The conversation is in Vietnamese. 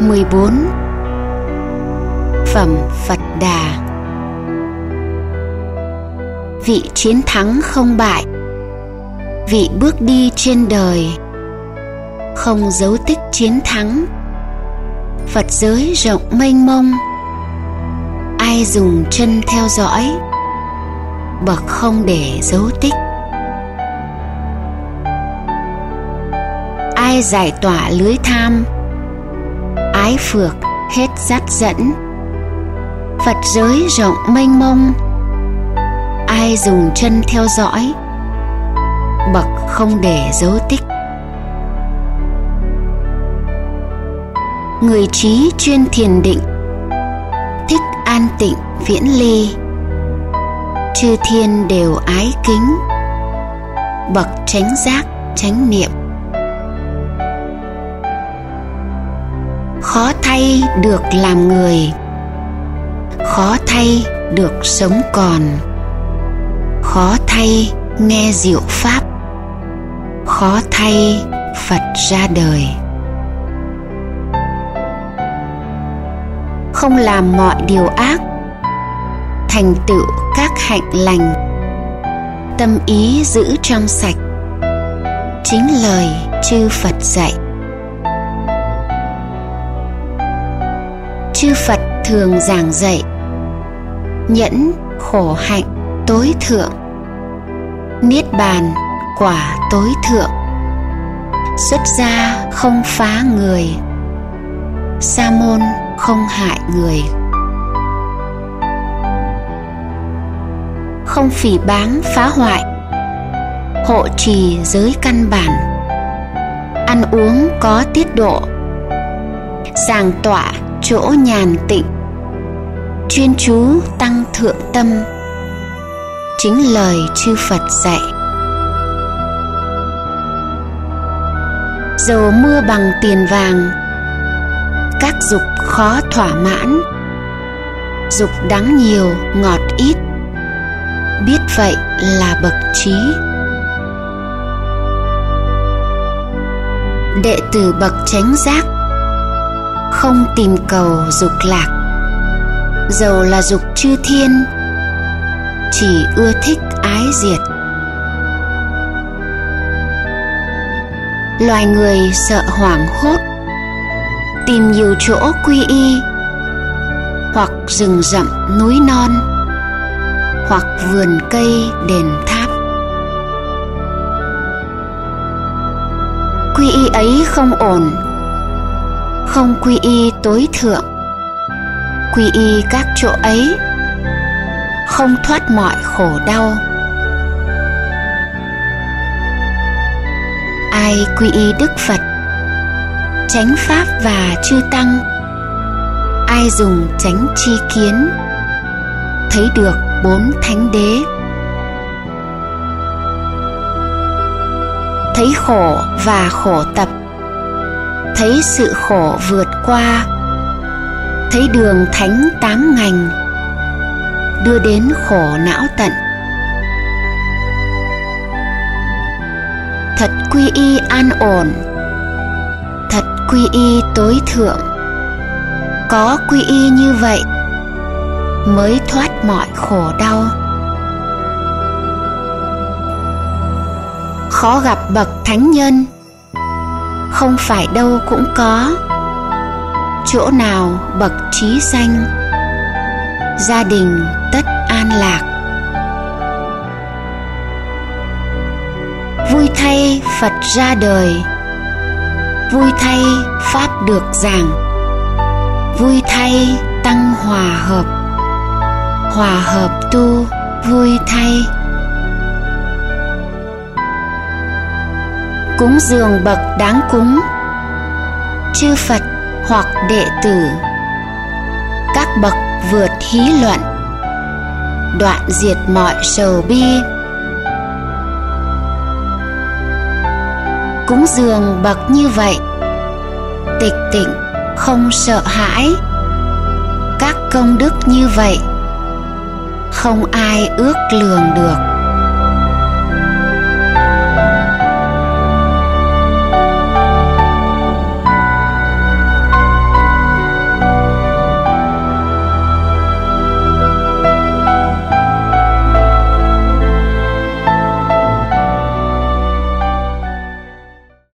14 Phẩm Phật Đà. Vị chiến thắng không bại. Vị bước đi trên đời. Không dấu tích chiến thắng. Phật giới rộng mênh mông. Ai dùng chân theo dõi? Bậc không để dấu tích. Ai giải tỏa lưới tham? Ái phược, hết dắt dẫn. Phật giới rộng mênh mông. Ai dùng chân theo dõi? Bậc không để dấu tích. Người trí chuyên thiền định. Thích an tịnh viễn ly. Chư thiên đều ái kính. Bậc tránh giác tránh niệm. Khó thay được làm người, khó thay được sống còn, khó thay nghe diệu pháp, khó thay phật ra đời. Không làm mọi điều ác, thành tựu các hạnh lành. Tâm ý giữ trong sạch, chính lời chư phật dạy. Chư Phật thường giảng dạy, Nhẫn khổ hạnh tối thượng, Niết bàn quả tối thượng. Xuất gia không phá người, Sa môn không hại người. Không phỉ báng phá hoại, Hộ trì giới căn bản. Ăn uống có tiết độ, Giảng tọa chỗ nhàn tịnh. Chuyên chú tăng thượng tâm. Chính lời chư phật dạy. Dầu mưa bằng tiền vàng, các dục khó thỏa mãn. Dục đắng nhiều, ngọt ít. Biết vậy là bậc trí. Đệ tử bậc chánh giác không tìm cầu dục lạc. Dầu là dục chư thiên, chỉ ưa thích ái diệt. Loài người sợ hoảng hốt, tìm nhiều chỗ quy y, hoặc rừng rậm núi non, hoặc vườn cây đền tháp. Quy y ấy không ổn không quy y tối thượng, quy y các chỗ ấy, không thoát mọi khổ đau. Ai quy y đức phật, chánh pháp và chư tăng, ai dùng chánh chi kiến, thấy được bốn thánh đế. Thấy khổ và khổ tập thấy sự khổ vượt qua, thấy đường thánh tám ngành, đưa đến khổ não tận. Thật quy y an ổn, thật quy y tối thượng. Có quy y như vậy mới thoát mọi khổ đau. Khó gặp bậc thánh nhân không phải đâu cũng có. Chỗ nào bậc trí danh, gia đình tất an lạc. Vui thay phật ra đời, vui thay pháp được giảng, vui thay tăng hòa hợp. Hòa hợp tu, vui thay cúng dường bậc đáng cúng, chư phật hoặc đệ tử. Các bậc vượt hí luận, đoạn diệt mọi sầu bi. Cúng dường bậc như vậy, tịch tịnh, không sợ hãi. Các công đức như vậy, không ai ước lường được.